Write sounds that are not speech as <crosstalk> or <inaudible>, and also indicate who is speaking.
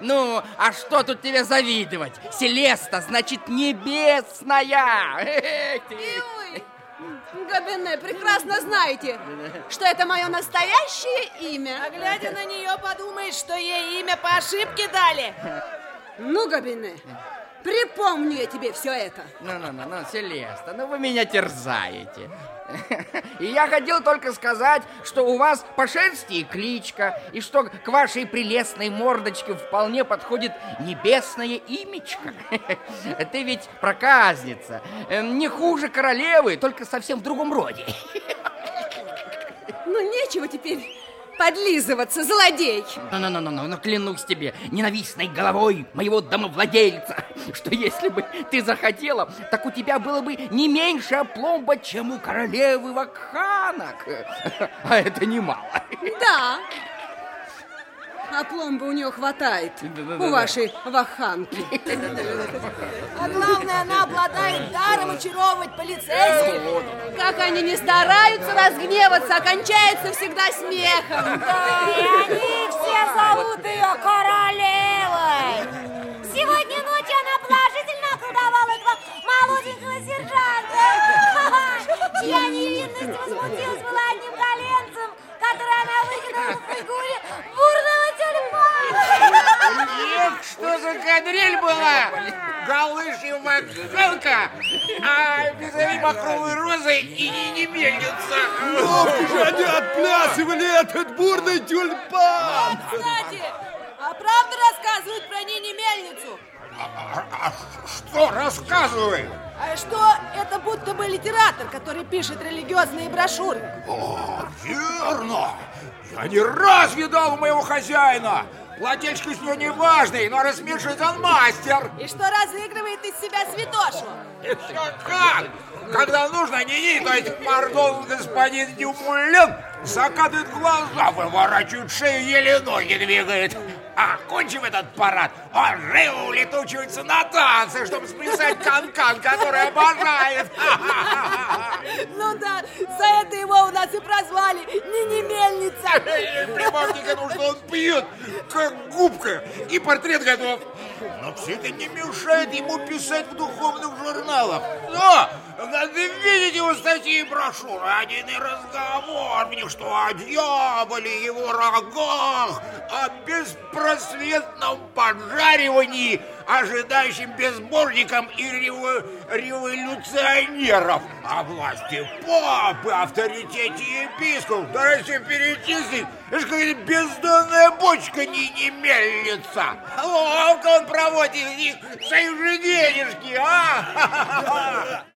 Speaker 1: Ну, ну, а что тут тебе завидовать? Селеста, значит, небесная.
Speaker 2: И вы, прекрасно знаете, что это мое настоящее имя.
Speaker 3: А глядя на нее, подумаешь, что ей имя по ошибке дали.
Speaker 2: Ну, Габине, припомню я тебе все это.
Speaker 1: Ну, ну, ну, ну, Селеста, ну вы меня терзаете. <laughs> И я хотел только сказать, что у вас по шерсти и кличка, и что к вашей прелестной мордочке вполне подходит небесное имечко. <laughs> Ты ведь проказница, эм, не хуже королевы, только совсем в другом роде. <laughs>
Speaker 2: Ну, нечего теперь подлизываться, злодей.
Speaker 1: Ну-ну-ну, ну клянусь тебе, ненавистной головой моего домовладельца, что если бы ты захотела, так у тебя было бы не меньше опломба, чем у королевы вакханок. А это немало.
Speaker 2: Да. А пломбы у нее хватает, у вашей ваханки.
Speaker 3: Она обладает даром очаровывать полицейских.
Speaker 2: Как они не стараются разгневаться, окончается всегда смехом.
Speaker 4: Да, и они все зовут ее королевой. Сегодня ночью она положительно околдовала этого молоденького сержанта. <laughs> Чья невинность возмутилась была одним коленцем, который она выкинула в фигуре бурного тюльпана.
Speaker 5: Эх, что за кадриль была! Галышья вакханка, а визави махровой розы и не, не мельница.
Speaker 6: Ну, же они отплясывали этот бурный тюльпан!
Speaker 3: Кстати, а правда рассказывают про Нини Мельницу?
Speaker 5: А, а что рассказывай?
Speaker 3: А что это будто бы литератор, который пишет религиозные брошюры.
Speaker 5: О, верно! Я не раз видал у моего хозяина. Плательщик с него не важный, но рассмешить он мастер.
Speaker 3: И что разыгрывает из себя святошу.
Speaker 5: Еще как! Когда нужно, не то есть, пардон, господин Дюмулен, закатывает глаза, выворачивает шею, еле ноги двигает. А, кончив этот парад, он живо улетучивается на танцы, чтобы сплясать канкан, который обожает.
Speaker 3: Ну да, за это его у нас и прозвали Нини Мельница.
Speaker 5: Этому, что он пьет, как губка, и портрет готов. Но все это не мешает ему писать в духовных журналах. Но надо видеть его статьи и брошюры. Один и разговор мне, что о дьяволе, его рогах, о беспросветном поджаривании, ожидающим безбожникам и рево революционеров, о власти папы, авторитете епископов. Старайся перечислить. Это же какая-то бездонная бочка не, не мельница. Ловко он проводит свои же денежки, а? <laughs>